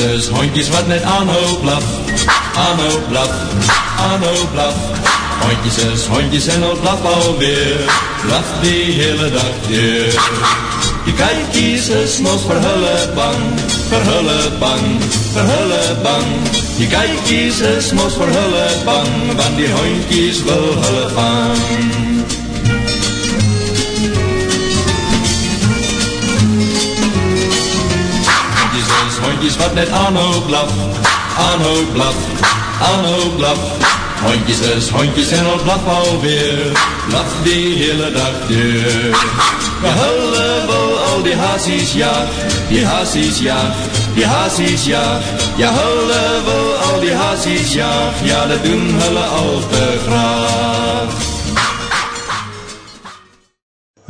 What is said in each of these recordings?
is hondjes wat net aanhou blaf, aanhou blaf, aanhou blaf. Hondjes is hondjes en al blaf alweer, blaf die hele dag deur. Die kijkies is mos vir hulle bang, vir hulle bang, vir hulle bang. Die kijkies is mos vir hulle bang, want die hondjies wil hulle vang. Hondjes wat net aanhou blaf, aanhou blaf, aanhou blaf. Hondjes hondjes en al blaf alweer, blaf die hele dag deur. Ja, hulle wil al die haasies jaag, die haasies jaag, die jaag. Ja, hulle wil al die haasies jaag, ja, dat doen hulle al te graag.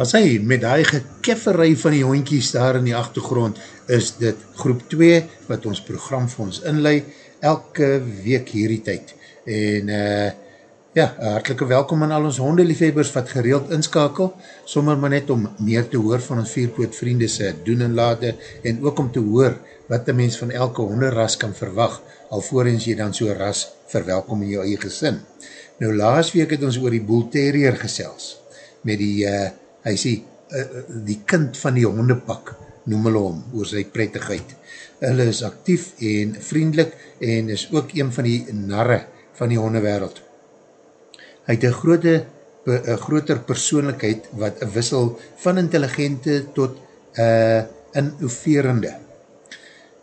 As hy met die gekefferij van die hondjies daar in die achtergrond, is dit groep 2 wat ons program vir ons inlei elke week hierdie tyd. En uh, ja, hartelike welkom aan al ons hondeliefhebbers wat gereeld inskakel, sommer maar net om meer te hoor van ons vierpoot vriende se doen en lade en ook om te hoor wat die mens van elke honderras kan verwag, alvorens jy dan so ras verwelkom in jou eie gesin. Nou laas week het ons oor die boel terrier gesels, met die, uh, hy sê, uh, die kind van die hondepak, noem hulle om, oor sy prettigheid. Hulle is actief en vriendelik en is ook een van die narre van die hondewereld. Hy het een grote, een groter persoonlijkheid wat wissel van intelligente tot uh, innoverende.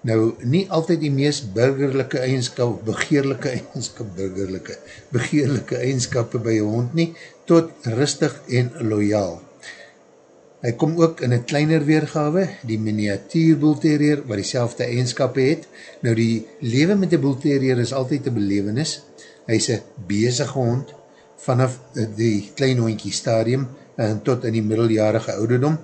Nou, nie altyd die meest burgerlijke eigenskap, begeerlijke eigenskap, burgerlijke, begeerlijke eigenskap by een hond nie, tot rustig en loyaal. Hy kom ook in een kleiner weergawe, die miniatuur boelterrier, wat die eigenskap het. Nou die leven met die boelterrier is altyd een belevenis. Hy is een bezige hond, vanaf die klein hondkie stadium, en tot in die middeljarige ouderdom.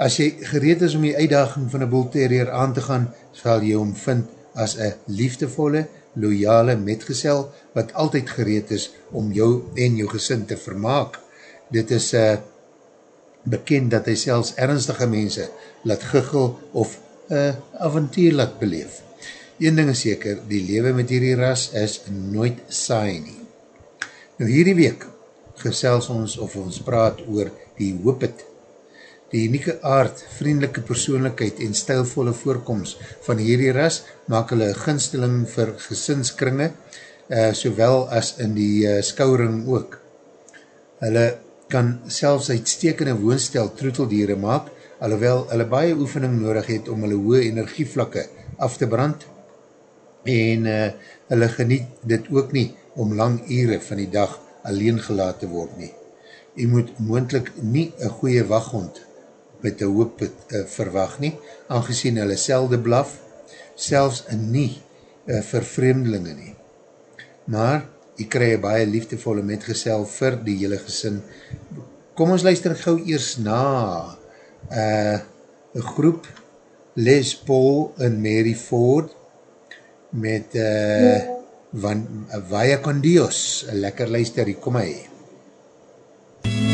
As jy gereed is om die uitdaging van een boelterrier aan te gaan, sal jy hom vind as een liefdevolle, loyale metgesel, wat altyd gereed is om jou en jou gesin te vermaak. Dit is een uh, bekend dat hy selfs ernstige mense laat giggel of uh, avontuur laat beleef. Een ding is seker, die lewe met hierdie ras is nooit saai nie. Nou hierdie week gesels ons of ons praat oor die hoopit. Die unieke aard, vriendelike persoonlijkheid en stijlvolle voorkomst van hierdie ras maak hulle ginsteling vir gesinskringe, uh, sowel as in die uh, skouring ook. Hulle kan selfs uitstekende woonstel troeteldiere maak, alhoewel hulle baie oefening nodig het om hulle hoë energievlakke af te brand, en uh, hulle geniet dit ook nie om lang ure van die dag alleen gelaat te word nie. Jy moet moendlik nie een goeie waghond met een hoop uh, verwag nie, aangezien hulle selde blaf, selfs nie uh, vir vreemdelinge nie. Maar jy krij een baie liefdevolle metgesel vir die hele gesin. Kom ons luister gauw eers na uh, een groep Les Paul en Mary Ford met uh, van uh, Vaya Con Dios. Lekker luister, kom hy. the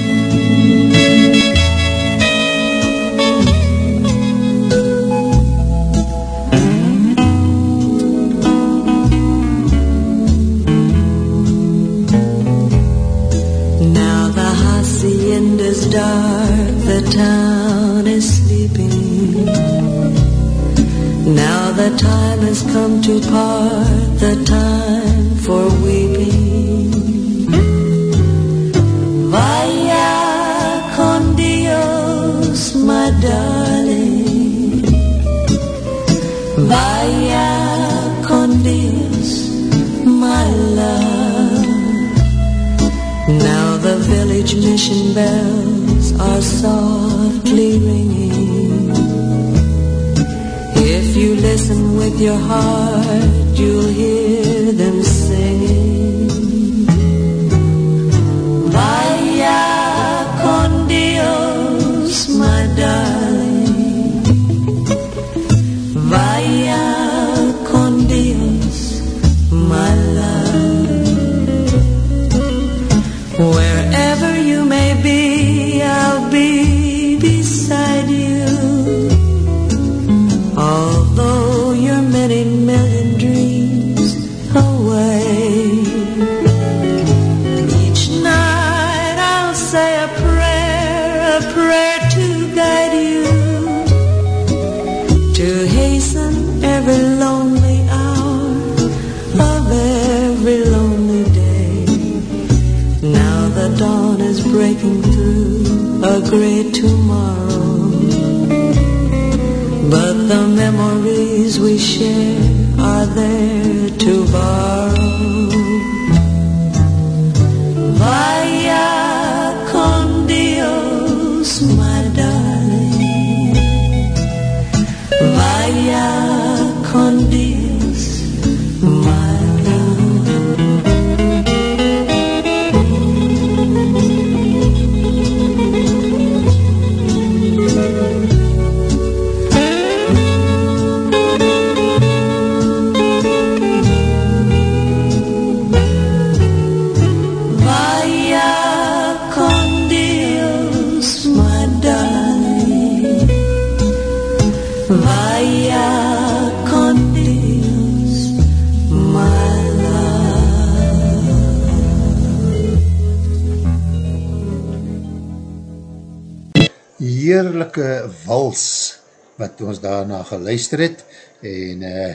wat ons daarna geluister het. En uh,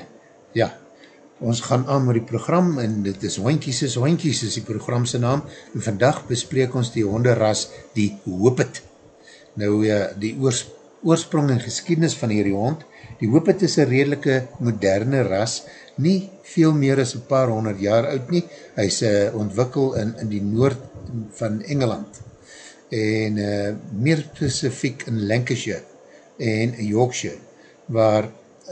ja, ons gaan aan met die program en dit is Hoinkies is Hoinkies is die programse naam. En vandag bespreek ons die honderras die Hoopet. Nou uh, die oors, oorsprong en geschiedenis van hierdie hond, die Hoopet is een redelike moderne ras, nie veel meer as een paar honderd jaar oud nie, hy is uh, ontwikkel in, in die noord van Engeland. En uh, meer specifiek in Lancashire en Yorkshire, waar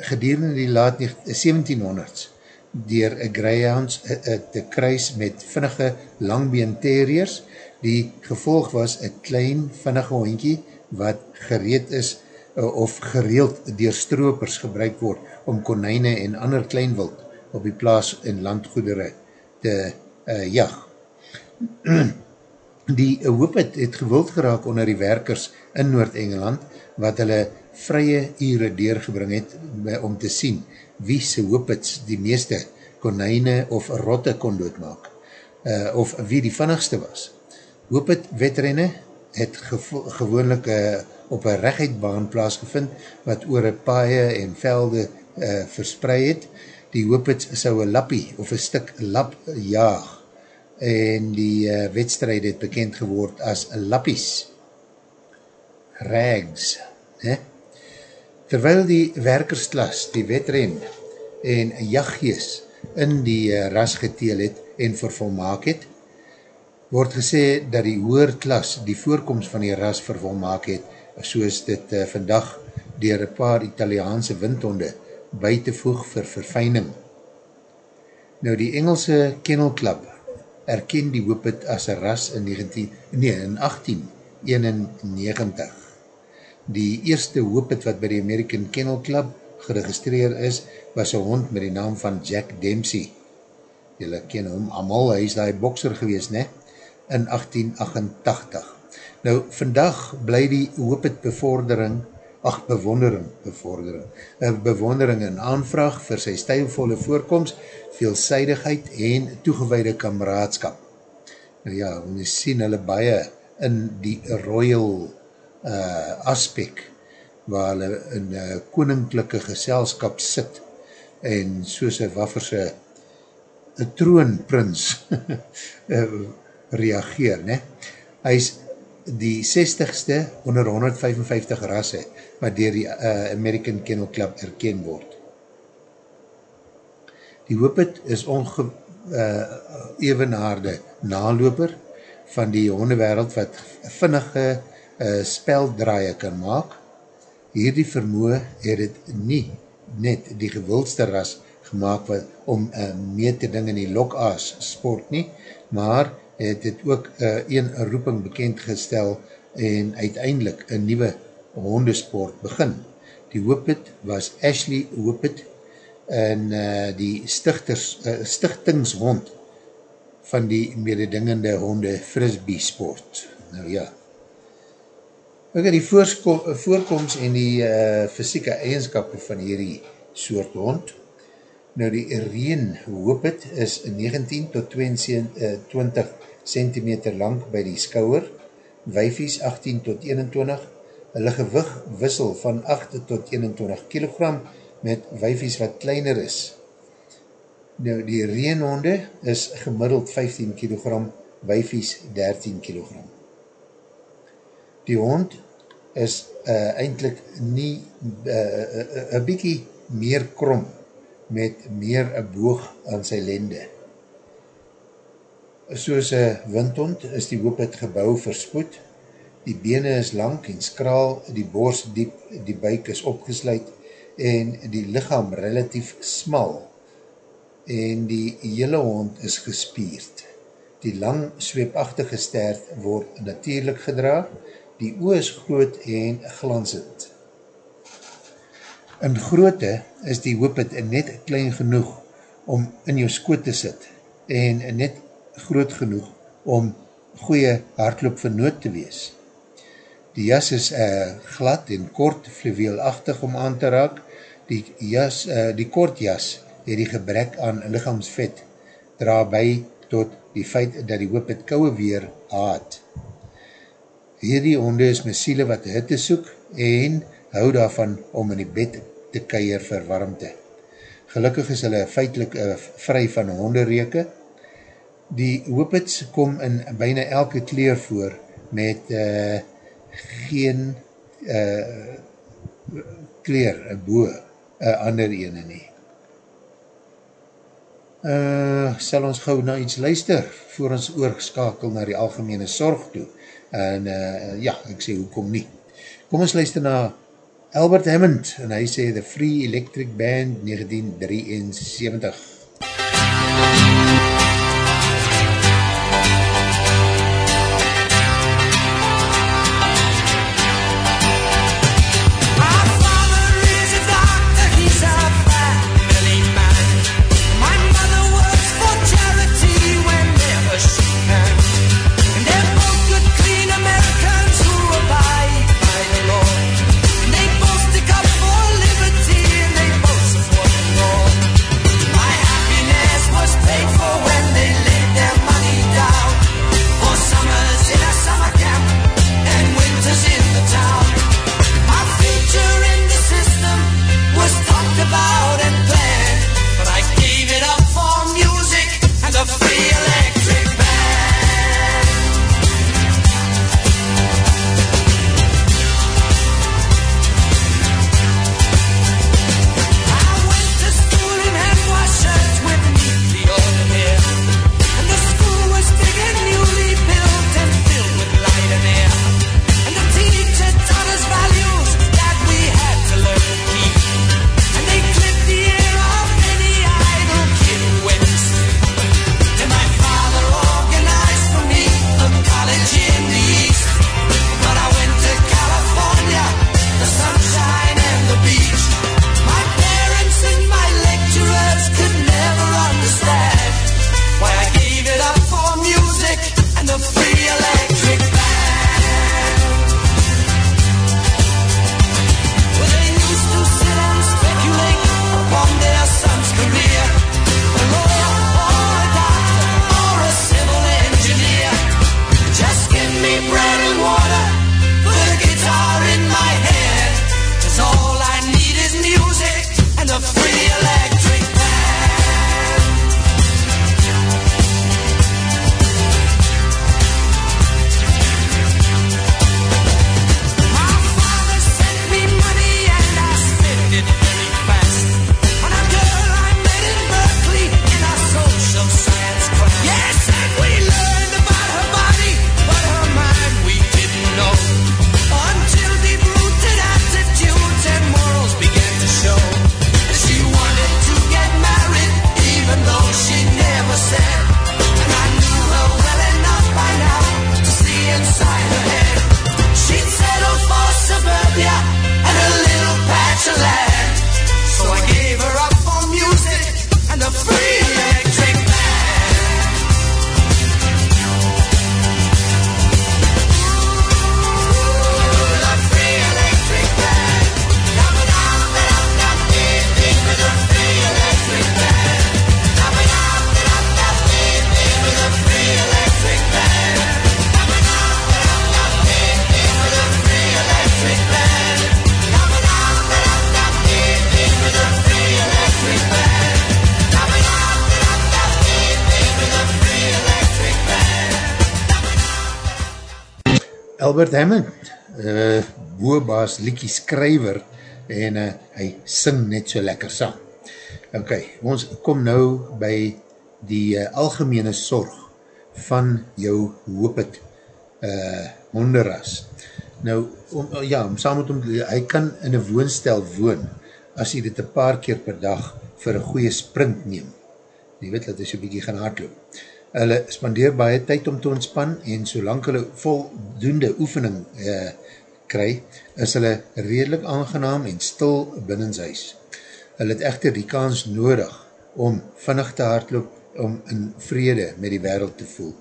gedurende die laat 1700s dier greyhounds uh, uh, te kruis met vinnige langbeen terriers, die gevolg was een klein vinnige hondkie wat gereed is uh, of gereeld dier stroopers gebruik word om konijne en ander kleinwild op die plaas en landgoedere te uh, jag. Die Hoopit het gewild geraak onder die werkers in Noord-Engeland, wat hulle vrye ure deurgebring het om te sien wie se Hoopits die meeste konijne of rotte kon doodmaak, uh, of wie die vinnigste was. Hoopit wetrenne het gevo gewoonlik uh, op een rechtheidbaan plaasgevind, wat oor een paaie en velde uh, verspreid het. Die Hoopits sou een lappie of een stuk lap jaag, en die uh, wedstrijd het bekend geword as lappies, rags, he? Terwyl die werkersklas die wetren en jachtjes in die uh, ras geteel het en vervolmaak het, word gesê dat die hoer klas die voorkomst van die ras vervolmaak het, soos dit uh, vandag dier een paar Italiaanse windhonde by te voeg vir verfeining. Nou die Engelse Kennel Club erken die Whippet as een ras in, 19, nee, in 1891. Die eerste Whippet wat by die American Kennel Club geregistreer is, was een hond met die naam van Jack Dempsey. Julle ken hom, amal, hy is die bokser gewees, ne? In 1888. Nou, vandag bly die Whippet bevordering, ach, bewondering, bevordering, een bewondering en aanvraag vir sy stijlvolle voorkomst, veelzijdigheid en toegeweide kameraadskap. Nou ja, ons sien hulle baie in die royal uh, aspek, waar hulle in uh, koninklijke geselskap sit, en soos een wafferse troonprins reageer. Ne? Hy is die 60ste onder 155 rasse, wat dier die uh, American Kennel Club erken word. Die Whippet is onge, uh, evenaarde naloper van die hondewereld wat vinnige uh, speldraaie kan maak. Hierdie vermoe het het nie net die gewildste ras gemaakt wat, om uh, mee te ding in die lokaas sport nie, maar het het ook uh, een roeping bekend gestel en uiteindelik een nieuwe hondesport begin. Die Whippet was Ashley Whippet en uh, die stichters, uh, stichtingshond van die mededingende honde frisbee sport. Nou ja. Ook die voorkomst en die uh, fysieke eigenskap van hierdie soort hond. Nou die reen Whippet is 19 tot 22 centimeter lang by die skouwer, wyfies 18 tot 21, hulle gewig wissel van 8 tot 21 kilogram met wyfies wat kleiner is. Nou, die reenhonde is gemiddeld 15 kilogram, wyfies 13 kilogram. Die hond is uh, eindelijk nie uh, uh, uh, bykie meer krom met meer een boog aan sy lende. Soos een windhond is die hoop het gebouw verspoed, die bene is lang en skraal, die borst diep, die buik is opgesluit en die lichaam relatief smal en die hele hond is gespierd. Die lang zweepachtige stert word natuurlijk gedra, die oor is groot en glansend. In grootte is die hoopet net klein genoeg om in jou skoot te sit en net groot genoeg om goeie hardloop vernoot te wees. Die jas is uh, glad en kort fluweelachtig om aan te raak. Die, jas, uh, die kort jas het die gebrek aan lichaamsvet dra by tot die feit dat die hoop het kouwe weer haat. Hierdie honde is my siele wat hitte soek en hou daarvan om in die bed te keier vir warmte. Gelukkig is hulle feitlik uh, vry van honderreke. Die hoopits kom in byna elke kleer voor met uh, geen uh, kleer, een boe, een ander ene nie. Uh, sal ons gauw na iets luister, voor ons oorskakel na die algemene sorg toe. En uh, ja, ek sê, hoe kom nie? Kom ons luister na Albert Hammond, en hy sê The Free Electric Band 1973. Albert Hammond, uh, boobaas liekie skryver, en uh, hy sing net so lekker saam. Ok, ons kom nou by die uh, algemene sorg van jou hoopet uh, honderras. Nou, om, ja, om saam met hom, hy kan in een woonstel woon, as hy dit een paar keer per dag vir een goeie sprint neem. Jy weet, dat hy so bykie gaan hardloop. Hulle spandeer baie tyd om te ontspan, en solang hulle voldoende oefening uh, kry, is hulle redelijk aangenaam en stil binnenshuis. Hulle het echter die kans nodig om vinnig te hardloop om in vrede met die wereld te voel.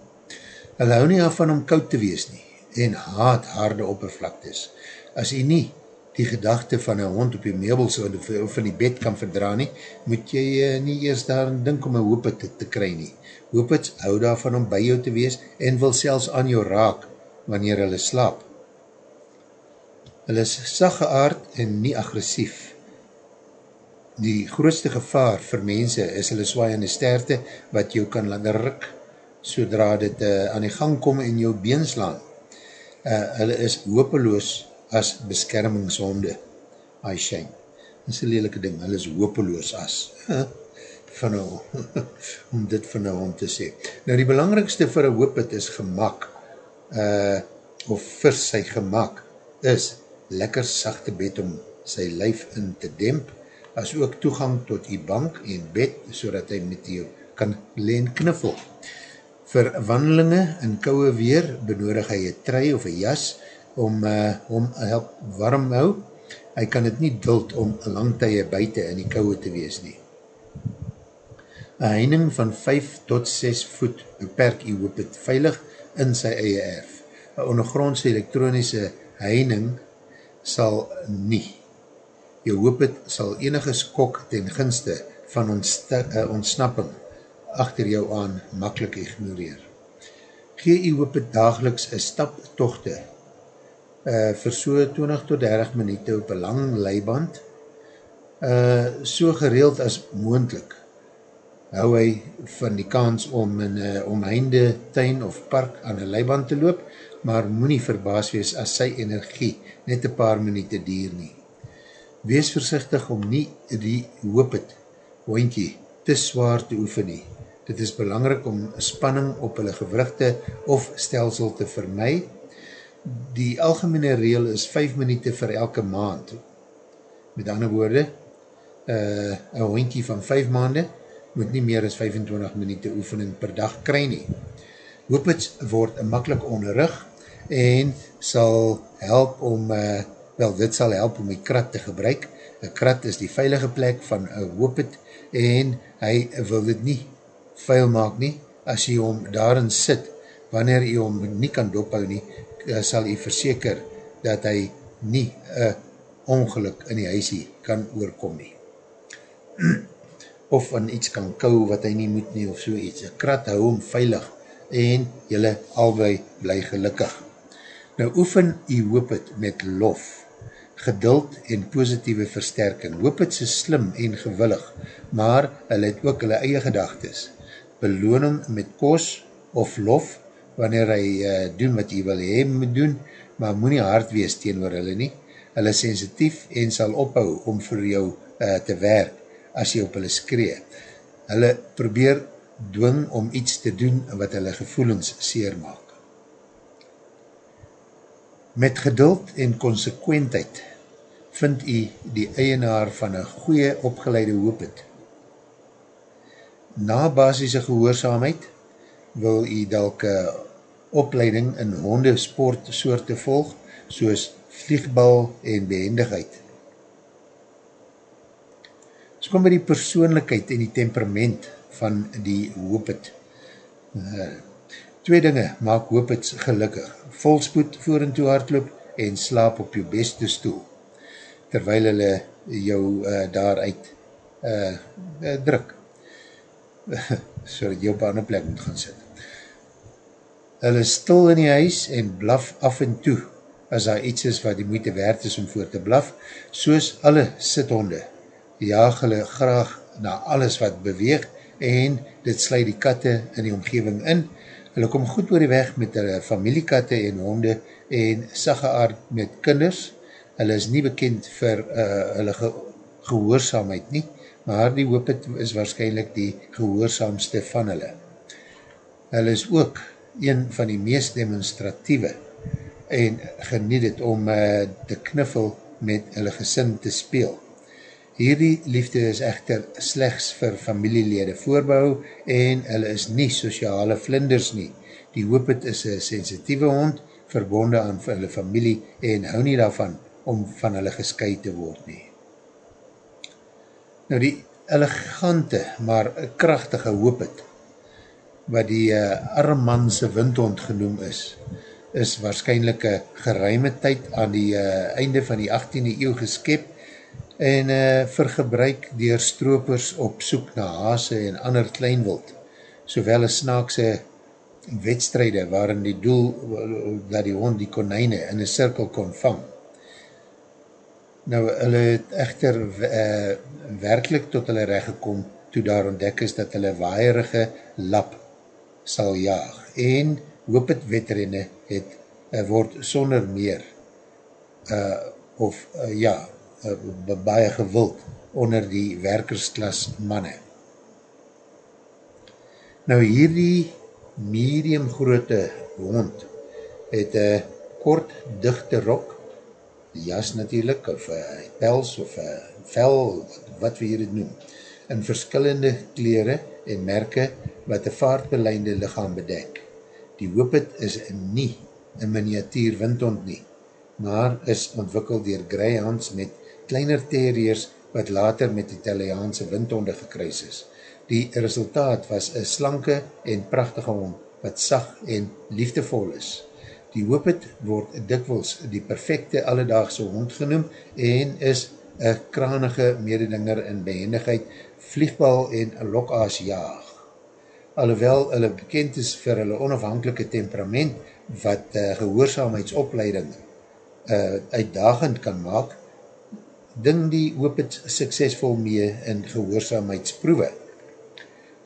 Hulle hou nie af van om koud te wees nie en haat harde oppervlaktes. As jy nie die gedachte van een hond op die meubels of in die bed kan verdra nie, moet jy uh, nie eers daar dink om een hoopet te, te kry nie. Hoopets hou daarvan om by jou te wees en wil selfs aan jou raak wanneer hulle slaap. Hulle is sagge aard en nie agressief. Die grootste gevaar vir mense is hulle swaaiende sterte wat jou kan laat ruk sodra dit uh, aan die gang kom en jou been slaan. Uh, hulle is hopeloos as beskermingshonde. I shame. Dit is een lelike ding, hulle is hopeloos as. Uh, van nou, om dit van nou om te sê. Nou die belangrikste vir een hoopet is gemak, uh, of vir sy gemak, is lekker sachte bed om sy lyf in te demp, as ook toegang tot die bank en bed, so hy met jou kan leen kniffel. Vir wandelinge in kouwe weer benodig hy een trui of een jas om uh, om help warm hou. Hy kan het nie duld om lang tye buiten in die kouwe te wees nie. Een heining van 5 tot 6 voet beperk jy hoop het veilig in sy eie erf. Een ondergrondse elektronische heining sal nie. Jou hoop het sal enige skok ten ginste van uh, ontsnapping achter jou aan makkelijk ignoreer. Gee jy hoop het dageliks een staptochte uh, vir so 20 tot 30 minuut op een lang leiband, uh, so gereeld as moendlik, hou hy van die kans om in een omheinde tuin of park aan een leiband te loop, maar moet nie verbaas wees as sy energie net een paar minuut dier nie. Wees versichtig om nie die hoop het, hoontjie, te zwaar te oefen nie. Dit is belangrik om spanning op hulle gewrugte of stelsel te vermy. Die algemene reel is 5 minuut vir elke maand. Met ander woorde, uh, een hoontjie van 5 maande moet nie meer as 25 minuut oefening per dag kry nie. Hoopits word makkelijk onderrug en sal help om, uh, wel dit sal help om die krat te gebruik. Een krat is die veilige plek van een hoopit en hy wil dit nie vuil maak nie. As jy hom daarin sit, wanneer jy hom nie kan dophou nie, uh, sal jy verseker dat hy nie een ongeluk in die huisie kan oorkom nie. of van iets kan kou wat hy nie moet nie of so iets. Een krat hou hom veilig en jylle albei bly gelukkig. Nou oefen jy hoop het met lof, geduld en positieve versterking. Hoop het sy slim en gewillig, maar hy het ook hulle eie gedagtes. Beloon hom met kos of lof, wanneer hy uh, doen wat jy wil hee moet doen, maar moet nie hard wees teen oor hulle nie. Hulle sensitief en sal ophou om vir jou uh, te werk as jy op hulle skree. Hulle probeer dwing om iets te doen wat hulle gevoelens seer maak. Met geduld en consequentheid vind jy die eienaar van een goeie opgeleide hoop het. Na basisse gehoorzaamheid wil jy dalke opleiding in hondesport soorte volg, soos vliegbal en behendigheid. So kom by die persoonlikheid en die temperament van die hoop het. Uh, twee dinge maak hoop het gelukkig volspoed voor en toe hardloop en slaap op jou beste stoel, terwyl hulle jou uh, daaruit uh, uh, druk, so dat jy op ander plek moet gaan sit. Hulle stil in die huis en blaf af en toe, as daar iets is wat die moeite waard is om voor te blaf, soos alle sithonde, jaag hulle graag na alles wat beweeg en dit sluit die katte in die omgeving in, Hulle kom goed oor die weg met hulle familiekatte en honde en sagge aard met kinders. Hulle is nie bekend vir uh, hulle ge gehoorzaamheid nie, maar die hoopet is waarschijnlijk die gehoorzaamste van hulle. Hulle is ook een van die meest demonstratieve en geniet het om uh, te knuffel met hulle gesin te speel. Hierdie liefde is echter slechts vir familielede voorbouw en hulle is nie sociale vlinders nie. Die hoopet is een sensitieve hond, verbonden aan hulle familie en hou nie daarvan om van hulle gesky te word nie. Nou die elegante, maar krachtige hoopet, wat die uh, armmanse windhond genoem is, is waarschijnlijk een geruime tyd aan die uh, einde van die 18e eeuw geskep en uh, vir gebruik dier stropers op soek na haase en ander kleinwild, sowel as snaakse wedstrijde waarin die doel dat die hond die konijne in een cirkel kon vang. Nou, hulle het echter uh, werkelijk tot hulle recht gekom toe daar ontdek is dat hulle waaierige lap sal jaag en hoop het wetrenne het uh, word sonder meer uh, of uh, ja, uh, baie gewild onder die werkersklas manne. Nou hierdie medium groote hond het een kort dichte rok jas natuurlijk, of uh, pels, of uh, vel, wat we hier het noem, in verskillende kleren en merke wat een vaartbeleinde lichaam bedek. Die hoopet is nie een miniatuur windhond nie, maar is ontwikkeld dier Greyhounds met kleiner terriers wat later met Italiaanse windhonde gekruis is. Die resultaat was een slanke en prachtige hond wat sag en liefdevol is. Die hoopet word dikwels die perfecte alledaagse hond genoem en is een kranige mededinger in behendigheid, vliegbal en lokaas jaag. Alhoewel hulle bekend is vir hulle onafhankelike temperament wat uh, gehoorzaamheidsopleiding uh, uitdagend kan maak, ding die hoopet suksesvol mee in gehoorzaamheidsproewe.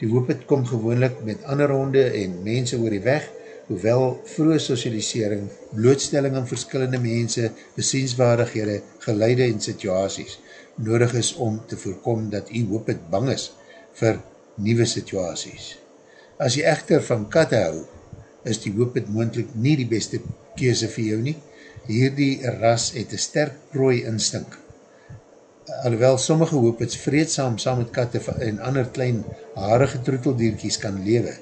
Die hoopet kom gewoonlik met ander honde en mense oor die weg, hoewel vroege socialisering, blootstelling aan verskillende mense, besienswaardighede, geleide en situaties nodig is om te voorkom dat jy hoop het bang is vir nieuwe situaties. As jy echter van katte hou, is die hoop het moendlik nie die beste keuze vir jou nie. Hierdie ras het een sterk prooi instink. Alhoewel sommige hoop het vreedsam saam met katte en ander klein harige troeteldierkies kan lewe,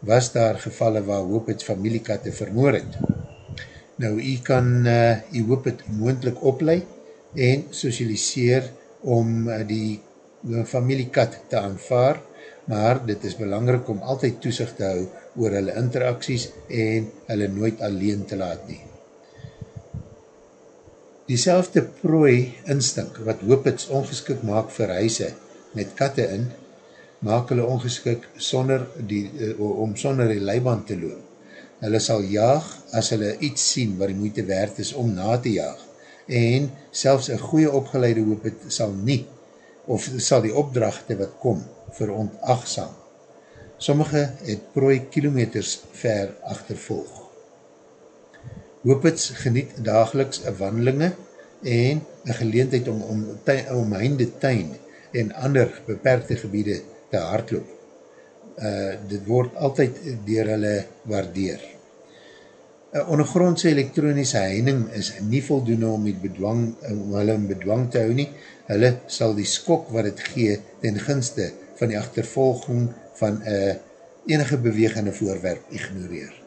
was daar gevalle waar hoop het familiekatte vermoor het. Nou, jy kan uh, jy hoop het moendlik opleid en socialiseer om uh, die uh, familiekat te aanvaar, maar dit is belangrik om altyd toezicht te hou oor hulle interacties en hulle nooit alleen te laat nie. Diezelfde prooi instink wat hoop het ongeskik maak vir huise met katte in, maak hulle ongeskik sonder die, uh, om sonder die leiband te loop. Hulle sal jaag as hulle iets sien waar die moeite werd is om na te jaag. En selfs een goeie opgeleide hoop het sal nie, of sal die opdrachte wat kom, veronachtsam. Sommige het prooi kilometers ver achtervolg. Hoopits geniet dageliks wandelinge en een geleentheid om, om, om heinde tuin en ander beperkte gebiede te hardloop. Uh, dit word altyd dier hulle waardeer. Uh, ondergrondse elektronische heining is nie voldoende om, bedwang, om hulle in bedwang te hou nie. Hulle sal die skok wat het gee ten ginste van die achtervolging van uh, enige bewegende voorwerp ignoreer.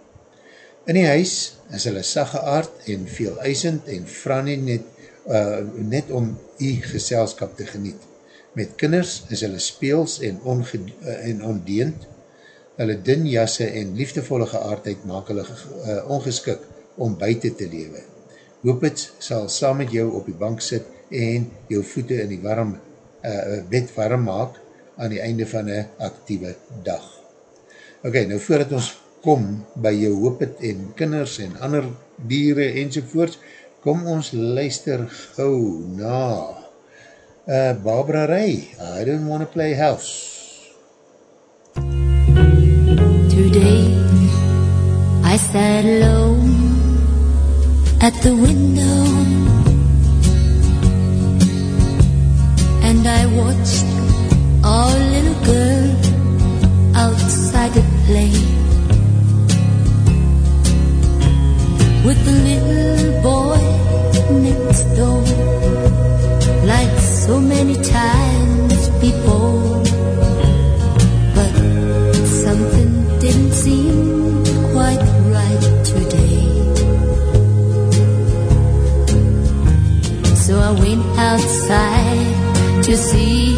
In die huis is hulle sagge aard en veel eisend en vra nie net, uh, net om die geselskap te geniet. Met kinders is hulle speels en, eh, en ondeend. Hulle din jasse en liefdevolle geaardheid maak hulle uh, ongeskik om buiten te lewe. Hoop het sal saam met jou op die bank sit en jou voete in die warm, uh, bed warm maak aan die einde van een actieve dag. Ok, nou voordat ons kom by jou hoop het en kinders en ander dieren enzovoorts, kom ons luister gauw na uh, Barbara Ray, I don't want to play house. Today I sat alone at the window and I watched our with the little boy next door. Like so many times before. But something didn't seem quite right today. So I went outside to see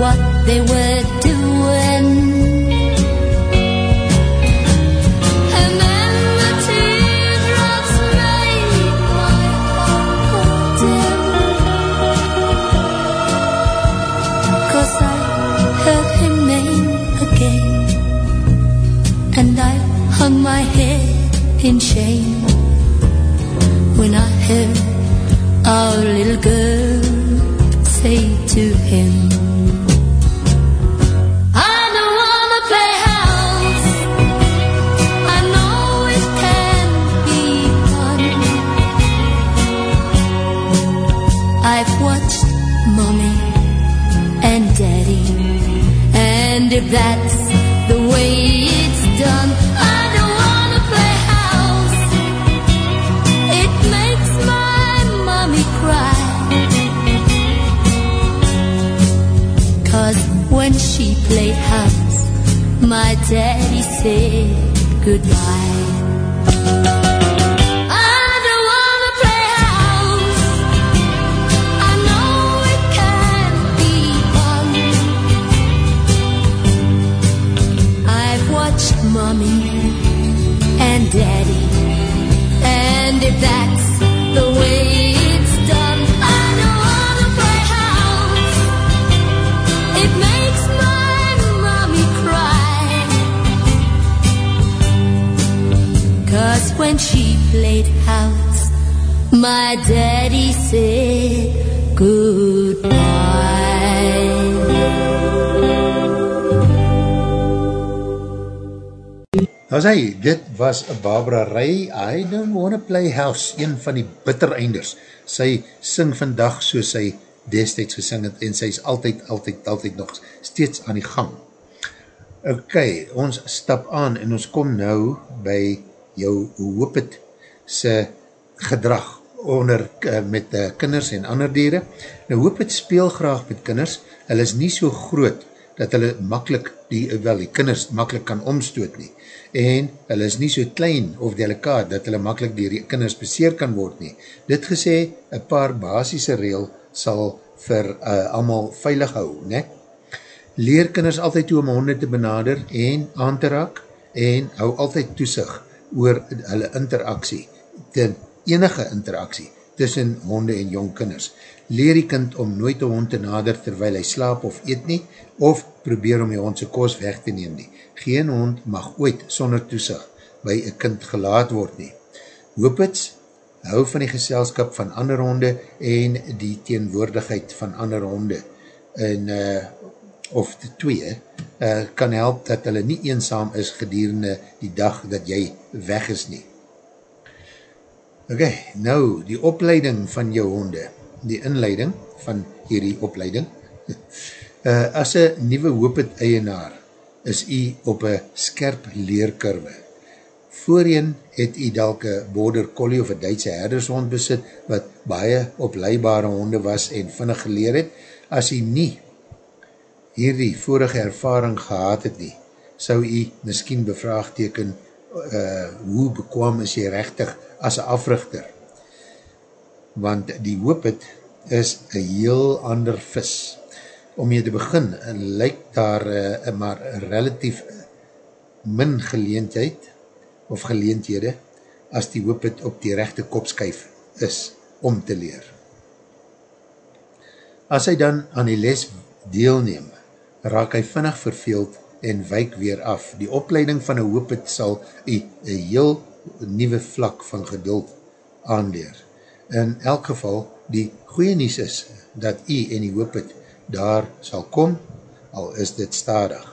what they were my head in shame when I heard our little girl say to him. I my daddy said goodbye. My daddy said goodbye. As hy, dit was Barbara Ray, I don't wanna play house, een van die bittereinders. Sy sing vandag soos sy destijds gesing het en sy is altyd, altyd, altyd nog steeds aan die gang. Ok, ons stap aan en ons kom nou by jou hoop het sy gedrag onder uh, met uh, kinders en ander dieren. Nou hoop het speel graag met kinders, hulle is nie so groot dat hulle makkelijk die, wel die kinders makkelijk kan omstoot nie en hulle is nie so klein of delikaat dat hulle makkelijk die kinders beseer kan word nie. Dit gesê, een paar basisse reel sal vir uh, allemaal veilig hou, ne? Leer kinders altyd toe om honde te benader en aan te raak en hou altyd toesig oor hulle interaksie, ten enige interaksie tussen honde en jong kinders. Leer die kind om nooit een hond te nader terwyl hy slaap of eet nie, of probeer om die hondse koos weg te neem nie. Geen hond mag ooit sonder toesig by een kind gelaat word nie. Hoopits, hou van die geselskap van ander honde en die teenwoordigheid van ander honde. En, uh, of die twee, uh, kan help dat hulle nie eenzaam is gedurende die dag dat jy weg is nie. Ok, nou, die opleiding van jou honde, die inleiding van hierdie opleiding. Uh, as een nieuwe hoopet eienaar is u op een skerp leerkurwe. Voorheen het u dalke border collie of een Duitse herdershond besit, wat baie opleibare honde was en vinnig geleer het. As u nie hierdie vorige ervaring gehad het nie, sou u miskien bevraagteken uh, hoe bekwam is jy rechtig as een africhter. Want die hoopet is een heel ander vis om jy te begin, lyk daar uh, maar relatief min geleentheid of geleenthede as die hoop het op die rechte kopskuif is om te leer. As hy dan aan die les deelneem, raak hy vinnig verveeld en wyk weer af. Die opleiding van een hoop het sal een heel nieuwe vlak van geduld aanleer. In elk geval, die goeie nies is dat hy en die hoop het daar sal kom, al is dit stadig.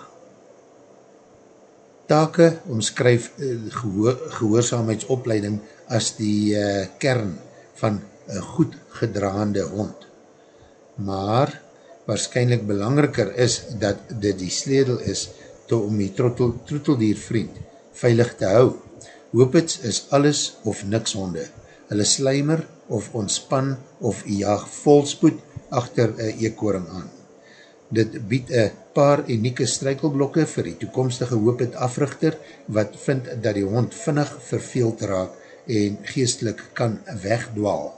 Take omskryf uh, gehoor, gehoorzaamheidsopleiding as die uh, kern van een goed gedraande hond. Maar waarschijnlijk belangriker is dat dit die sledel is to om die trotel, troteldier vriend veilig te hou. Hoopits is alles of niks honde. Hulle slijmer of ontspan of jaag volspoed achter een eekhoring aan. Dit bied een paar unieke strykelblokke vir die toekomstige hoopit africhter wat vind dat die hond vinnig verveeld raak en geestelik kan wegdwaal.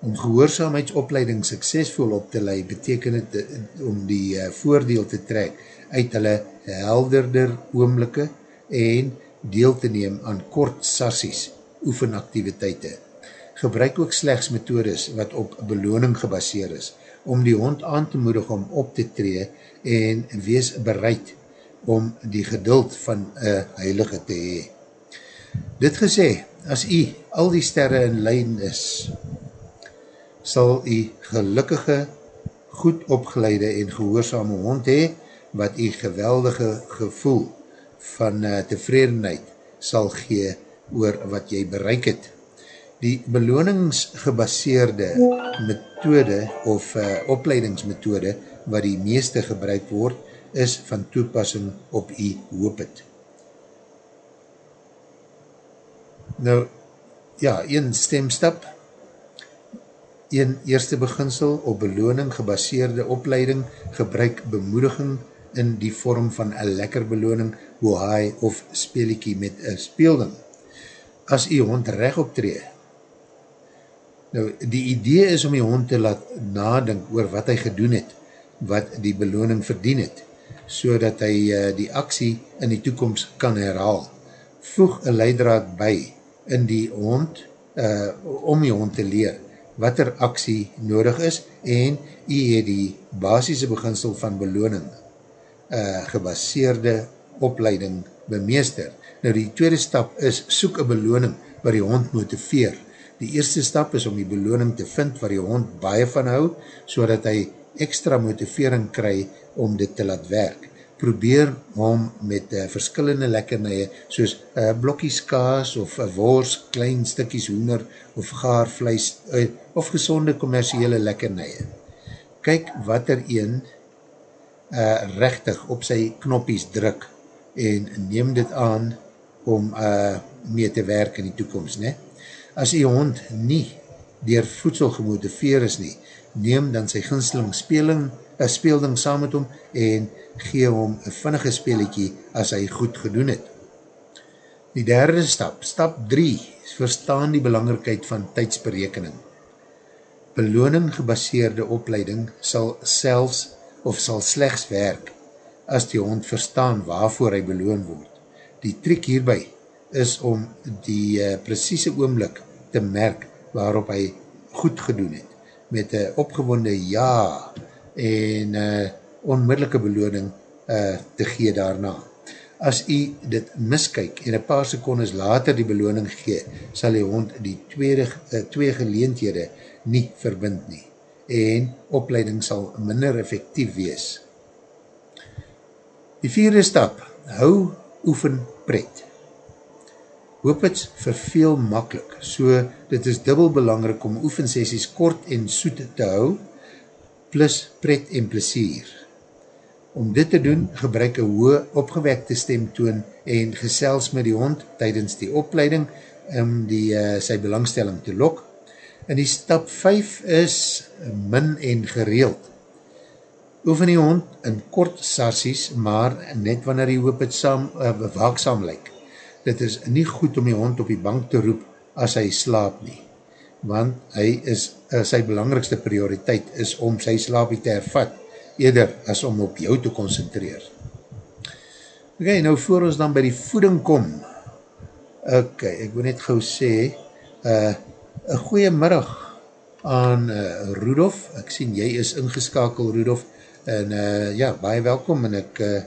Om gehoorzaamheidsopleiding suksesvol op te lei beteken het om die uh, voordeel te trek uit hulle helderder oomlikke en deel te neem aan kort sassies oefenaktiviteite. Gebruik ook slechts methodes wat op beloning gebaseer is, om die hond aan te moedig om op te tree en wees bereid om die geduld van een heilige te hee. Dit gesê, as jy al die sterre in lijn is, sal jy gelukkige, goed opgeleide en gehoorzame hond hee, wat jy geweldige gevoel van uh, tevredenheid sal gee oor wat jy bereik het die beloningsgebaseerde methode of uh, opleidingsmethode wat die meeste gebruik word, is van toepassing op die hoop het. Nou, ja, een stemstap, een eerste beginsel op beloning gebaseerde opleiding gebruik bemoediging in die vorm van een lekker beloning, hoai of speeliekie met een speelding. As die hond recht optree, Nou, die idee is om die hond te laat nadink oor wat hy gedoen het, wat die beloning verdien het, so dat hy uh, die aksie in die toekomst kan herhaal. Voeg een leidraad by in die hond, uh, om die hond te leer, wat er aksie nodig is, en hy het die basisse beginsel van beloning, gebaseerde opleiding bemeester. Nou, die tweede stap is, soek een beloning waar die hond motiveer, Die eerste stap is om die beloning te vind waar die hond baie van hou, so hy extra motivering kry om dit te laat werk. Probeer hom met uh, verskillende lekkernie, soos uh, blokkies kaas of uh, wors, klein stikkies hoender of gaarvleis uh, of gezonde commerciële lekkernie. Kyk wat er een uh, rechtig op sy knoppies druk en neem dit aan om uh, mee te werk in die toekomst, ne? As die hond nie dier voedsel gemotiveer is nie, neem dan sy ginsling speling, een speelding saam met hom en gee hom een vinnige speelikie as hy goed gedoen het. Die derde stap, stap 3, verstaan die belangrikheid van tydsberekening. Beloning gebaseerde opleiding sal selfs of sal slechts werk as die hond verstaan waarvoor hy beloon word. Die trik hierby is om die uh, precieze oomlik te merk waarop hy goed gedoen het, met een opgewonde ja en uh, onmiddellike beloning uh, te gee daarna. As hy dit miskyk en een paar secondes later die beloning gee, sal die hond die tweede, uh, twee geleendhede nie verbind nie en opleiding sal minder effectief wees. Die vierde stap, hou oefen pret hoop het verveel makkelijk, so dit is dubbel belangrik om oefensessies kort en soet te hou, plus pret en plesier. Om dit te doen, gebruik een hoë opgewekte stemtoon en gesels met die hond tydens die opleiding om die, uh, sy belangstelling te lok. En die stap 5 is min en gereeld. Oefen die hond in kort sassies, maar net wanneer die hoop het saam, uh, waaksaam lyk dit is nie goed om die hond op die bank te roep as hy slaap nie, want hy is, uh, sy belangrikste prioriteit is om sy slaapie te hervat, eerder as om op jou te concentreer. Ok, nou voor ons dan by die voeding kom, ok, ek wil net gauw sê, uh, een goeie middag aan uh, Rudolf, ek sien jy is ingeskakel Rudolf, en uh, ja, baie welkom, en ek uh,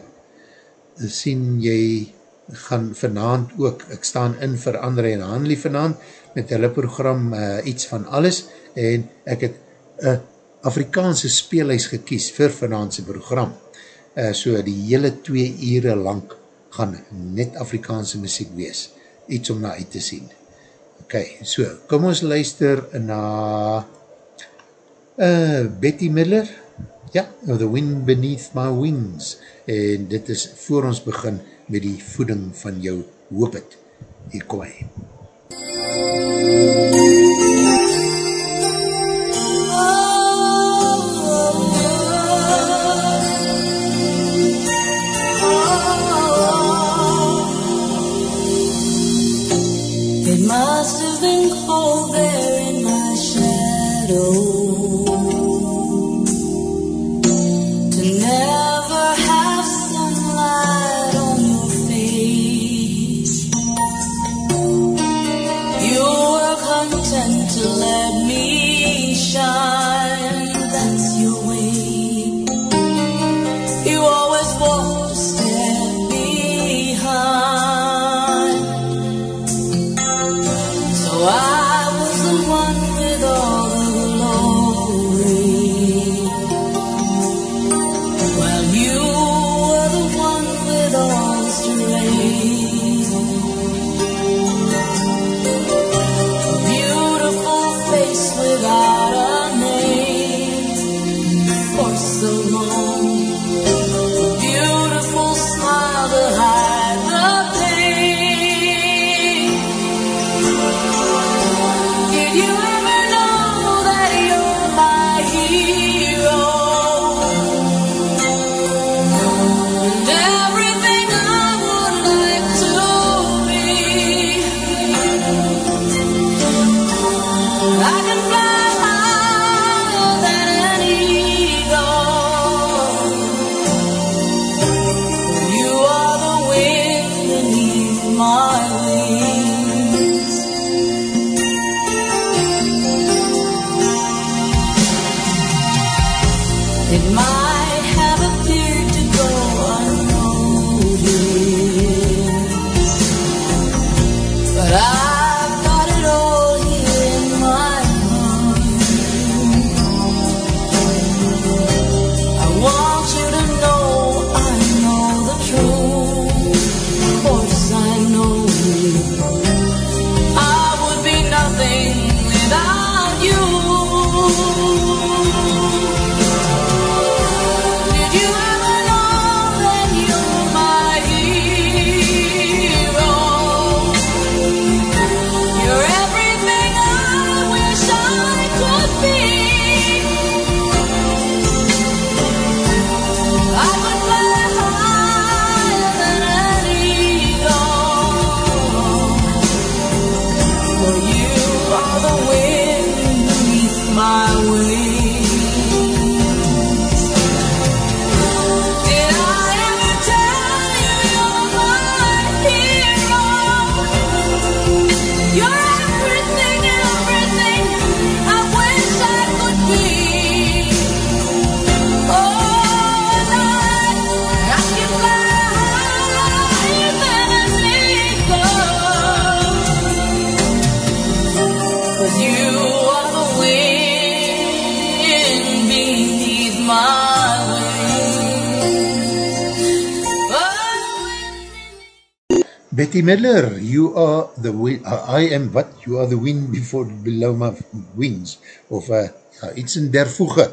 sien jy gaan vanavond ook, ek staan in vir André en Hanlie vanavond, met hulle program uh, iets van alles, en ek het een Afrikaanse speelhuis gekies vir vanavondse program, uh, so die hele twee ure lang gaan net Afrikaanse muziek wees. Iets om na uit te sien. Ok, so, kom ons luister na uh, Betty Miller, ja, The Wind Beneath My Wings, en dit is voor ons begin met die voeding van jou hoop het. Hier kom hy. It must have been cold Miller, you are the wind, uh, I am what? You are the wind before below my wings, of uh, uh, iets in der voege.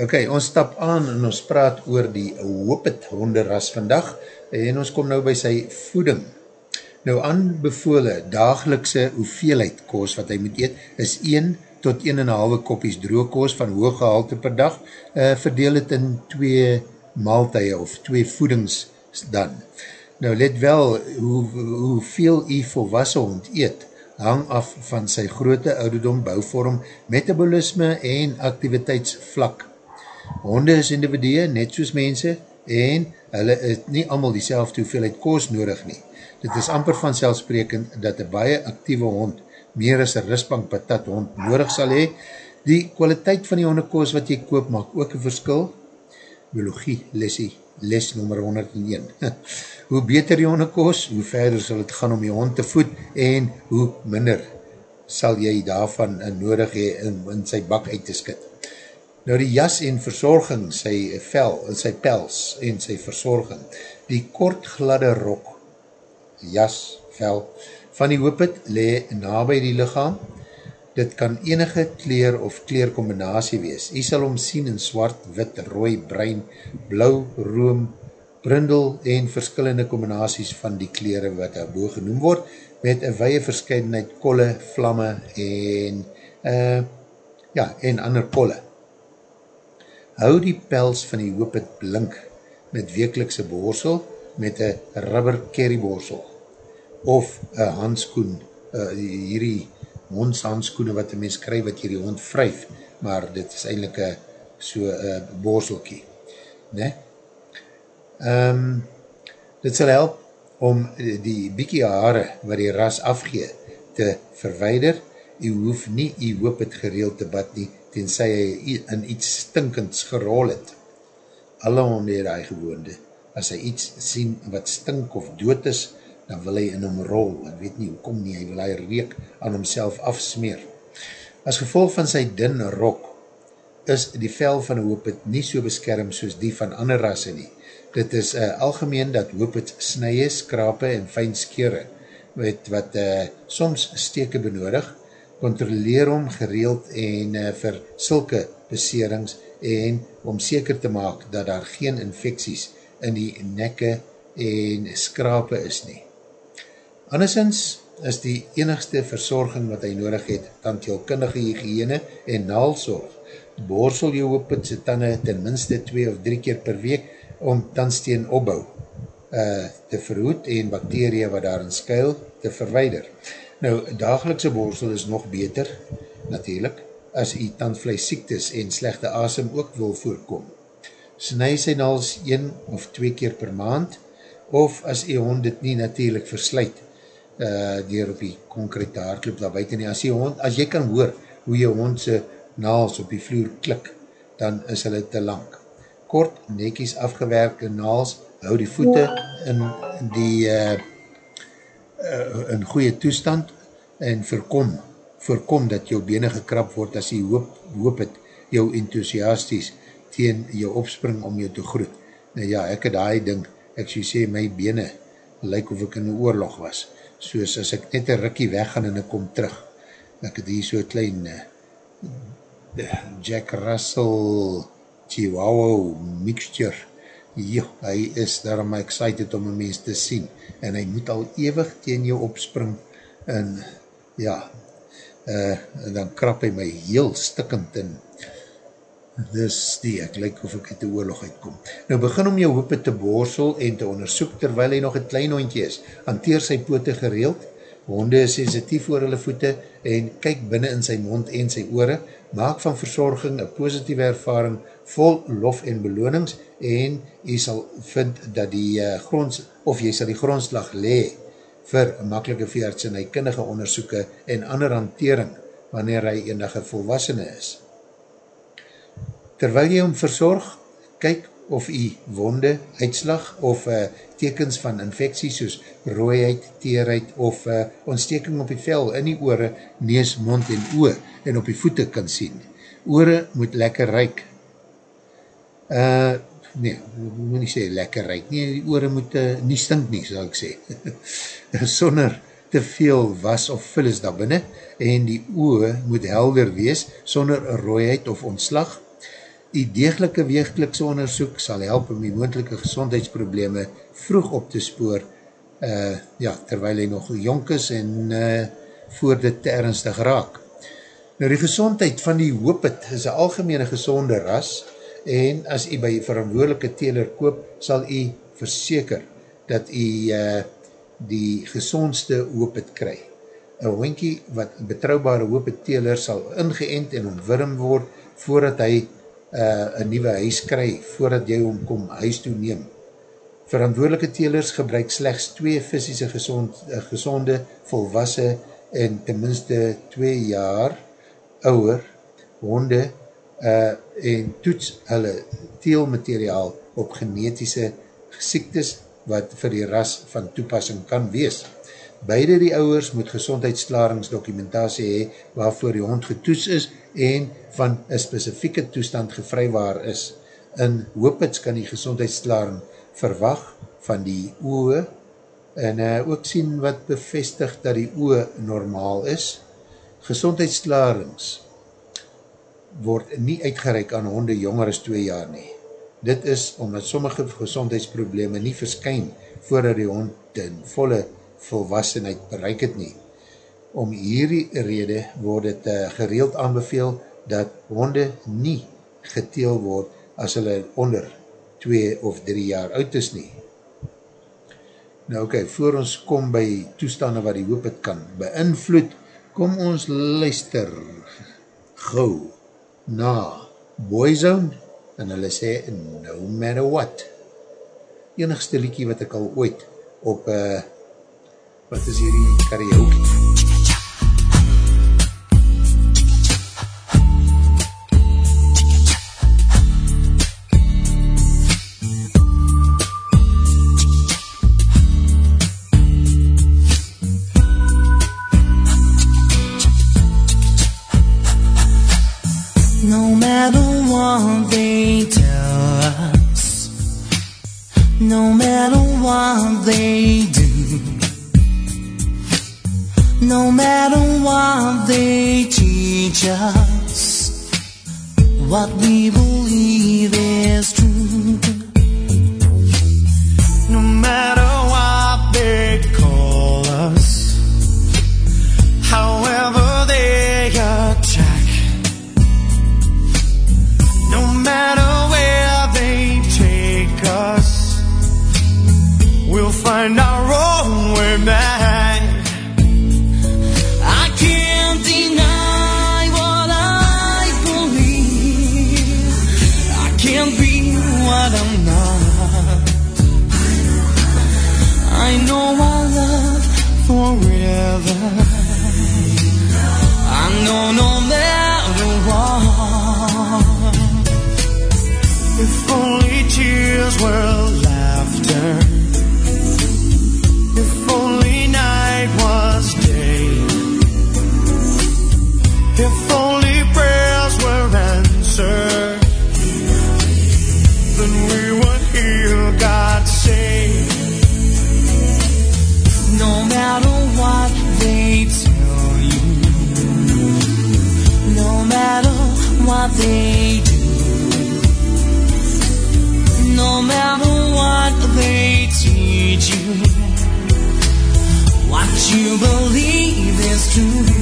Ok, ons stap aan en ons praat oor die Whippet honderras vandag en ons kom nou by sy voeding. Nou aanbevole dagelikse hoeveelheid koos wat hy moet eet is 1 tot 1,5 koppies droogkoos van hoog gehalte per dag, uh, verdeel het in 2 maaltuie of 2 voedings dan. Nou let wel, hoe, hoeveel u volwassen hond eet, hang af van sy grootte ouderdom, bouwvorm, metabolisme en activiteitsvlak. Honde is individue, net soos mense, en hulle het nie allemaal die selfde hoeveelheid koos nodig nie. Dit is amper vanselfsprekend dat een baie actieve hond meer as een rustbank patat hond nodig sal hee. Die kwaliteit van die hondekoos wat jy koop maak ook een verskil. Biologie, lesie, les nummer 101. hoe beter die hondekoos, hoe verder sal het gaan om die hond te voed en hoe minder sal jy daarvan nodig hee in, in sy bak uit te skit. Nou die jas en verzorging, sy vel, sy pels en sy verzorging, die kort gladde rok jas, vel, van die hoopit le na by die lichaam. Dit kan enige kleer of kleerkombinatie wees. Jy sal hom sien in swart, wit, rooi, bruin, blauw, room, brindel en verskillende combinaties van die kleren wat daarboe genoem word, met een weie verscheidenheid kolle, vlamme en uh, ja, en ander kolle. Hou die pels van die hoopit blink met wekelikse borsel met een rubber carry borsel of een handskoen, uh, hierdie hondshandskoene wat die mens krijg wat hierdie hond vryf, maar dit is eindelijk een so uh, borselkie. Ne? Um, dit sal help om die bykie haare wat die ras afgee te verweider. U hoef nie u hoop het gereeld te bad nie, tenzij hy in iets stinkends gerol het. Alle honde het hy gewoonde. As hy iets sien wat stink of dood is, dan wil hy in hom rol. Ek weet nie hoe kom nie, hy wil hy reek aan homself afsmeer. As gevolg van sy din rok, is die vel van hoopit nie so beskerm soos die van ander rasse nie. Dit is uh, algemeen dat hoopit snije, skrape en fijn skere, wat, wat uh, soms steke benodig, controleer om gereeld en uh, vir sulke beserings en om seker te maak dat daar geen infecties in die nekke en skrape is nie. Andersens is die enigste verzorging wat hy nodig het, tandheelkundige hygiëne en naalzorg. Borsel jou hoopitse tanden ten minste 2 of 3 keer per week om tandsteen opbouw uh, te verhoed en bakterie wat daarin skuil te verweider. Nou, dagelikse borsel is nog beter, natuurlijk, as die tandvlees siektes en slechte asem ook wil voorkom. Snij sy nals 1 of 2 keer per maand, of as die hond dit nie natuurlijk versluit, uh, dier op die concrete haardloop daar buiten nie. As, hond, as jy kan hoor hoe jy hond sy naals op die vloer klik, dan is hulle te lang kort, nekies afgewerkte naals, hou die voete in die uh, uh, in goeie toestand en voorkom, voorkom dat jou bene gekrap word as jy hoop, hoop het jou enthousiasties teen jou opspring om jou te groet. Nou ja, ek het daai ding, ek so sê, my bene lyk of ek in die oorlog was. Soos as ek net een rikkie weggaan en ek kom terug. Ek het hier so klein uh, Jack Russell Chihuahua mixture. Jo, hy is daarom excited om een mens te sien. En hy moet al ewig teen jou opspring. En ja, uh, en dan krap hy my heel stikkend in. Dis die, ek lyk of ek uit die oorlog uitkom. Nou begin om jou hoepe te borsel en te onderzoek terwyl hy nog een klein hondje is. Hanteer sy pote gereeld. Honde is sensitief oor hulle voete en kyk binnen in sy mond en sy oore. Maak van verzorging een positieve ervaring vol lof en belonings en jy sal vind dat die uh, gronds, of jy sal die grondslag lee vir makkelike veerts en hy kindige onderzoeke en ander hantering wanneer hy enige volwassene is. Terwyl jy hom verzorg, kyk of jy wonde, uitslag of uh, tekens van infectie soos rooiheid, teerheid of uh, ontsteking op die vel in die oore, nees, mond en oor en op die voete kan sien. Oore moet lekker ryk, Uh, nee, moet nie sê lekker ruik nie, die oore moet uh, nie stink nie, sal ek sê. Sonder te veel was of vullis daar binnen, en die oe moet helder wees, sonder rooiheid of ontslag. Die degelike weegklikse onderzoek sal help om die moendelike gezondheidsprobleme vroeg op te spoor, uh, ja, terwijl hy nog jonk is en uh, voor dit te ernstig raak. Nou die gezondheid van die hoopit is een algemene gezonde ras, en as jy by verantwoordelike teler koop, sal jy verseker dat jy uh, die gezondste hoopit kry. Een hoinkie wat betrouwbare hoopit teler sal ingeënt en ontwirm word voordat hy uh, een nieuwe huis kry, voordat jy hom kom huis toe neem. Verantwoordelike telers gebruik slechts twee fysische gezond, uh, gezonde, volwassen en tenminste twee jaar ouwer honde uh, en toets hulle teelmateriaal op genetische siektes wat vir die ras van toepassing kan wees. Beide die ouwers moet gezondheidsklaringsdokumentatie hee waarvoor die hond getoets is en van een specifieke toestand gevrywaar is. In hoopits kan die gezondheidsklaring verwag van die oe en uh, ook sien wat bevestig dat die oe normaal is. Gezondheidsklarings word nie uitgereik aan honde jonger as 2 jaar nie. Dit is omdat sommige gezondheidsprobleme nie verskyn voordat die hond ten volle volwassenheid bereik het nie. Om hierdie rede word het uh, gereeld aanbeveel dat honde nie geteel word as hulle onder 2 of 3 jaar oud is nie. Nou oké, okay, voor ons kom by toestande wat die hoop het kan beïnvloed, kom ons luister gauw na Boyzone en hulle sê no matter what. Enigste liekie wat ek al ooit op uh, wat is hierdie karaoke? you believe it's true?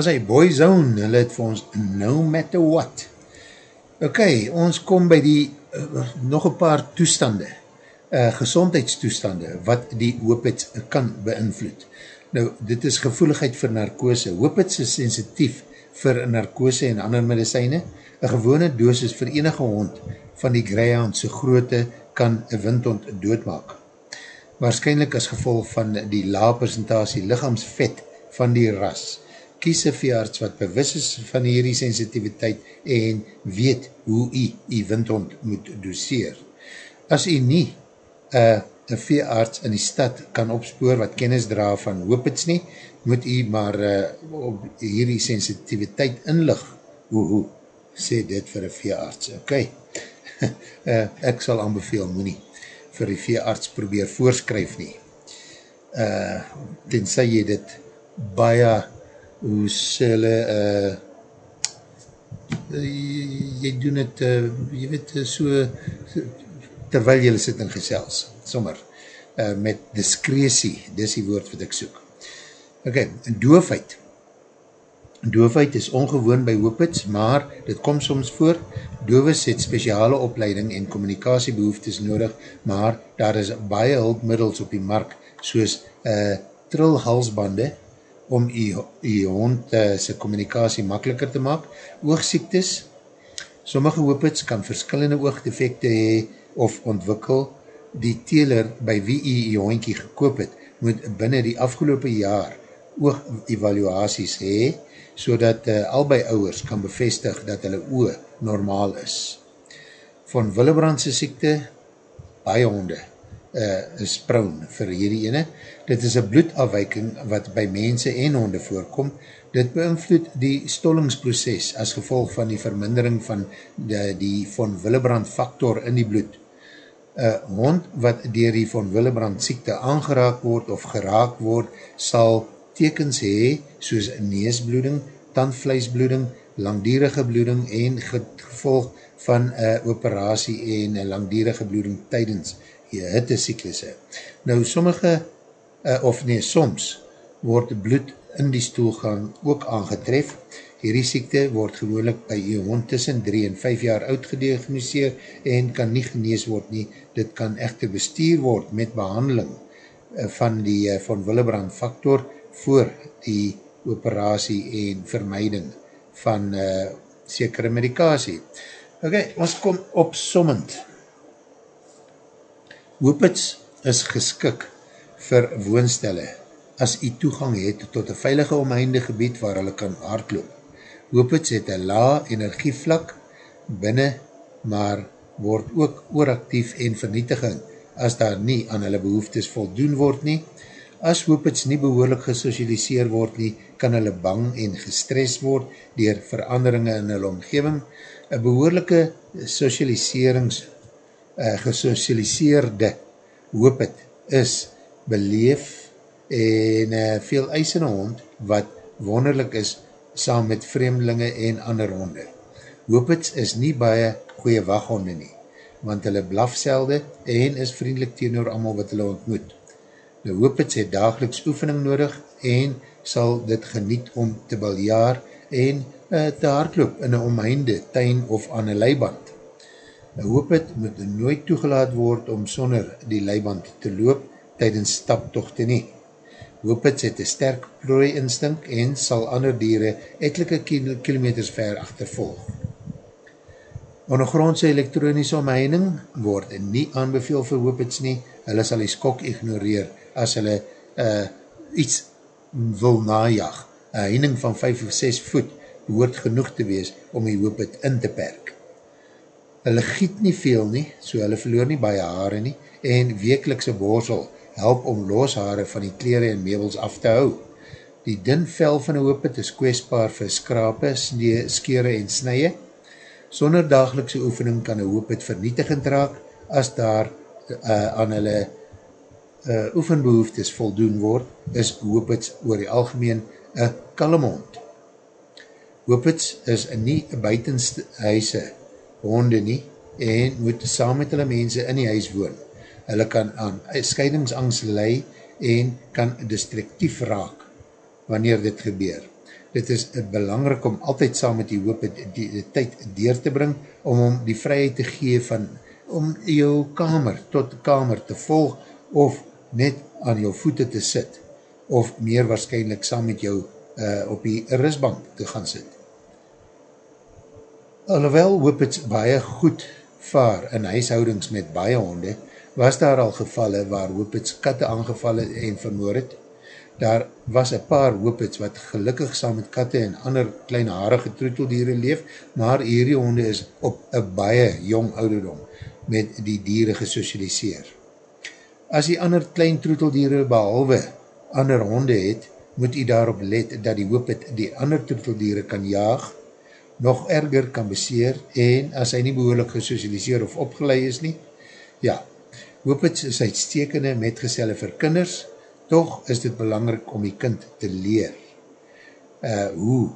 Was hy Boyzone, hulle het vir ons no matter what. Ok, ons kom by die uh, nog een paar toestande, uh, gezondheidstoestande, wat die hoopits kan beïnvloed. Nou, dit is gevoeligheid vir narkose. Hoopits is sensitief vir narkose en ander medicijne. Een gewone dosis vir enige hond van die greyhoundse grootte kan een windhond doodmaak. Waarschijnlijk as gevolg van die laag presentatie lichaamsvet van die ras, kies een veearts wat bewus is van hierdie sensitiviteit en weet hoe jy die windhond moet doseer. As jy nie uh, een veearts in die stad kan opspoor wat kennis dra van hoopits nie, moet jy maar uh, op hierdie sensitiviteit inlig. Hoe, hoe, sê dit vir een veearts. Ok, uh, ek sal aanbeveel, moet nie vir die veearts probeer voorskryf nie. Uh, tenzij jy dit baie hoe sê hulle uh, jy doen het uh, jy weet so terwyl jy sit in gesels sommer uh, met diskresie dis die woord wat ek soek. Ok, doofheid. Doofheid is ongewoon by hoopits maar dit kom soms voor. Doofes het speciale opleiding en communicatiebehoeftes nodig maar daar is baie hulpmiddels op die mark soos uh, trilhalsbande om die hond uh, sy communicatie makkeliker te maak. Oogsiektes, sommige hoopits kan verskillende oogdefekte hee of ontwikkel. Die teler by wie jy die hondkie gekoop het, moet binnen die afgelopen jaar oog-evaluaties hee, so dat uh, albei ouwers kan bevestig dat hulle oog normaal is. Van Willebrandse siekte, baie honde, uh, is proun vir hierdie ene. Dit is een bloedafwijking wat by mense en honde voorkom. Dit beïnvloed die stollingsproces as gevolg van die vermindering van die, die von Willebrand factor in die bloed. Een hond wat dier die von Willebrand siekte aangeraak word of geraak word, sal tekens hee soos neesbloeding, tandvleisbloeding, langdierige bloeding en gevolg van een operatie en een langdierige bloeding tydens die hitte syklusse. Nou sommige, uh, of nee, soms word bloed in die stoelgang ook aangetref. Hierdie siekte word gewoonlik by die hond tussen 3 en 5 jaar oud gediagnoseer en kan nie genees word nie. Dit kan echter bestuur word met behandeling uh, van die uh, van Willebrand factor voor die operatie en vermeiding van uh, sekere medikasie. Ok, ons kom opsommend Hoopits is geskik vir woonstelle as jy toegang het tot een veilige omheinde gebied waar hulle kan hardloop. Hoopits het een la energievlak binnen, maar word ook ooractief en vernietiging as daar nie aan hulle behoeftes voldoen word nie. As hoopits nie behoorlik gesocialiseer word nie, kan hulle bang en gestres word dier veranderinge in hulle omgeving. Een behoorlijke socialiserings uh, gesocialiseerde hoop het is beleef en uh, veel eisende hond wat wonderlik is saam met vreemdelinge en ander honde. Hoopits is nie baie goeie waghonde nie, want hulle blafselde en is vriendelik teenoor amal wat hulle ontmoet. Nou hoopits het dageliks oefening nodig en sal dit geniet om te baljaar en uh, te hardloop in een omheinde tuin of aan een leiband. Een hoopit moet nooit toegelaat word om sonder die leiband te loop tydens staptochte nie. Hoopits het een sterk prooi instink en sal ander dieren etelike kilometers ver achtervolg. Ondergrondse elektronische omheining word nie aanbeveel vir hoopits nie, hulle sal die skok ignoreer as hulle uh, iets wil najag. Een heining van 5 of 6 voet behoort genoeg te wees om die hoopit in te perk hulle giet nie veel nie, so hulle verloor nie baie haare nie, en wekelikse borsel help om los haare van die kleren en meubels af te hou. Die din vel van die hoopit is kwestbaar vir skrape, skere en snije. Sonder dagelikse oefening kan die hoopit vernietigend raak, as daar uh, aan hulle uh, oefenbehoeftes voldoen word, is hoopits oor die algemeen een kalmhond. Hoopits is nie buitenste huise honde nie en moet saam met hulle mense in die huis woon. Hulle kan aan scheidingsangst lei en kan destructief raak wanneer dit gebeur. Dit is belangrijk om altyd saam met die hoop die, die, die tyd deur te bring om om die vryheid te gee van om jou kamer tot kamer te volg of net aan jou voete te sit of meer waarschijnlijk saam met jou uh, op die risbank te gaan sit. Alhoewel het baie goed vaar in huishoudings met baie honde, was daar al gevalle waar hoopits katte aangevallen en vermoor het. Daar was een paar hoopits wat gelukkig saam met katte en ander kleine harige troeteldiere leef, maar hierdie honde is op een baie jong ouderdom met die diere gesocialiseer. As die ander klein troeteldiere behalwe ander honde het, moet jy daarop let dat die hoopit die ander troeteldiere kan jaag, nog erger kan beseer en as hy nie behoorlik gesocialiseer of opgeleid is nie, ja, hoopits is uitstekende metgezelle vir kinders, toch is dit belangrik om die kind te leer uh, hoe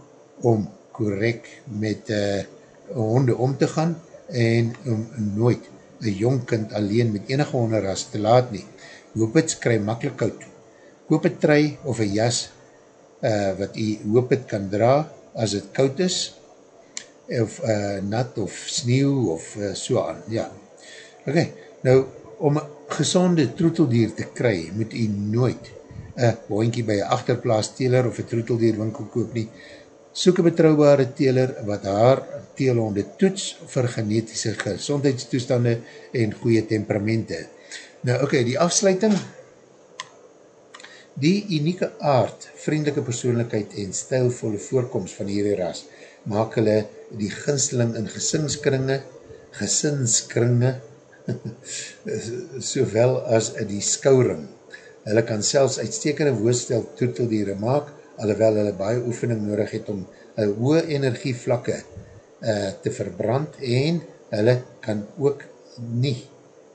om correct met uh, honde om te gaan en om nooit een jong kind alleen met enige honderras te laat nie. Hoopits kry makkelijk koud. Koop het trui of een jas uh, wat jy hoopit kan dra as het koud is of uh, nat of sneeuw of uh, so aan, ja. Ok, nou, om gezonde troeteldier te kry, moet jy nooit een hoinkie by een achterplaas teler of een troeteldierwinkel koop nie. Soek een betrouwbare teler wat haar teelhonde toets vir genetische gezondheidstoestande en goeie temperamente. Nou, ok, die afsluiting, die unieke aard, vriendelike persoonlijkheid en stijlvolle voorkomst van hierdie ras, maak hulle die ginsteling in gesinskringe, gesinskringe, sowel as die skouring. Hulle kan selfs uitstekende woestel toeteldiere maak, alhoewel hulle baie oefening nodig het om een hoë energievlakke uh, te verbrand en hulle kan ook nie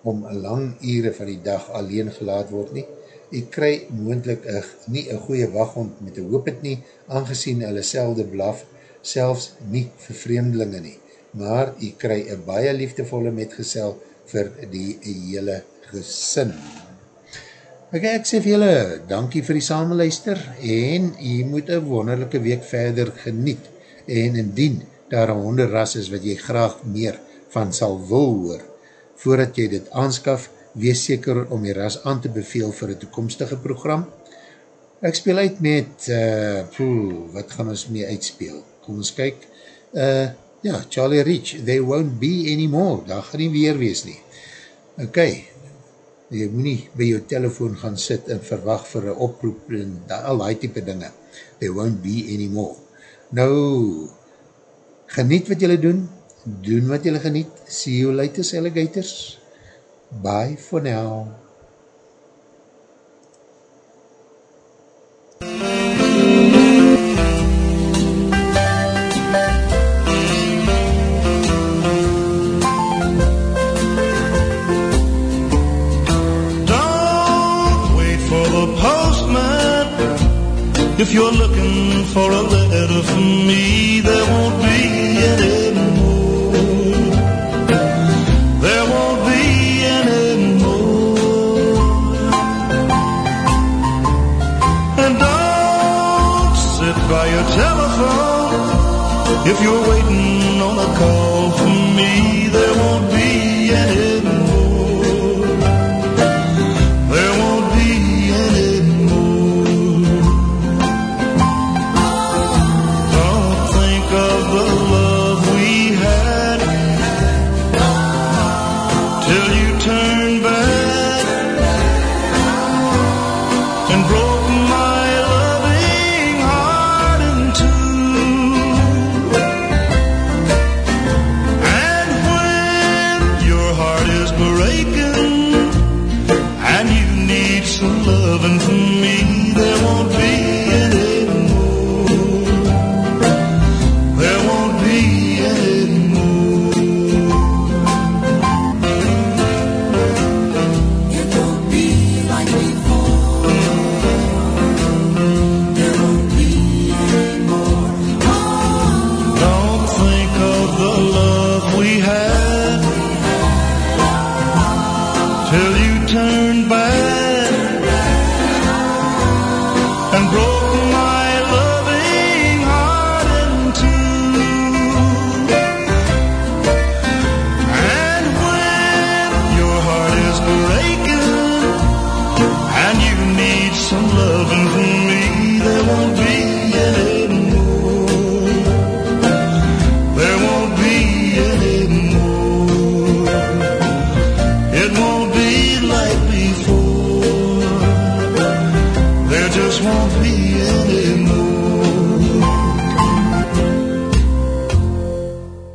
om lang ure van die dag alleen gelaat word nie. Ek kry moendlik nie een goeie waghond met een hoop het nie, aangezien hulle selde blaf, selfs nie vir vreemdelinge nie, maar jy kry een baie liefdevolle metgesel vir die hele gesin. Ok, ek sê vir julle, dankie vir die samenluister en jy moet een wonderlijke week verder geniet en indien daar een honderras is wat jy graag meer van sal wil hoor, voordat jy dit aanskaf, wees seker om die ras aan te beveel vir een toekomstige program. Ek speel uit met, uh, poeh, wat gaan ons mee uitspeel? kom ons kyk, uh, ja, Charlie Rich, There Won't Be Anymore, daar gaan nie weer wees nie. Ok, jy moet nie by jou telefoon gaan sit en verwacht vir een oproep en al die type dinge. There Won't Be Anymore. Nou, geniet wat jylle doen, doen wat jylle geniet, see you later, alligators. Bye for now. Don't wait for the postman. If you're looking for a letter from me, there won't be your telephone. If you're waiting on a call from me, there won't be